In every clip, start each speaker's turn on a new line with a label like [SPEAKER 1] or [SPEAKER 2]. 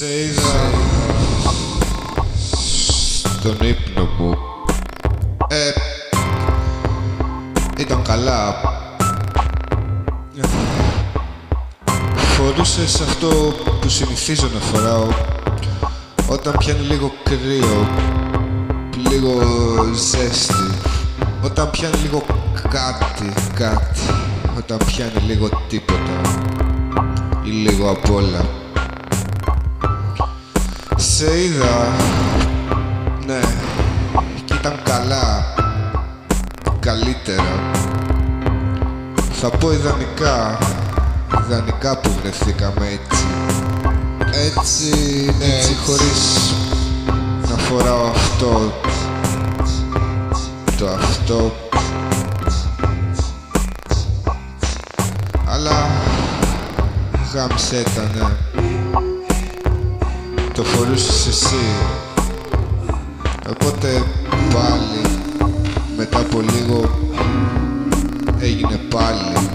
[SPEAKER 1] Σεϊδά Στον ύπνο μου. Ε Ήταν καλά. Ναι. Φορούσε σε αυτό που συνηθίζω να φοράω. Όταν πιάνει λίγο κρύο Λίγο ζέστη. Όταν πιάνει λίγο κάτι, κάτι. Όταν πιάνει λίγο τίποτα. Ή λίγο απ' όλα. Σε είδα, ναι, και ήταν καλά, καλύτερα. Θα πω ιδανικά, ιδανικά που βρεθήκαμε έτσι. Έτσι, ναι, έτσι χωρίς να φοράω αυτό, το αυτό. Αλλά γάμισε τα, ναι. Το φορούσες εσύ. Οπότε πάλι, μετά από λίγο, έγινε πάλι.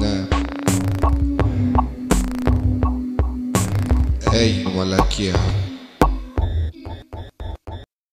[SPEAKER 1] Ναι. Έγινε μαλακία.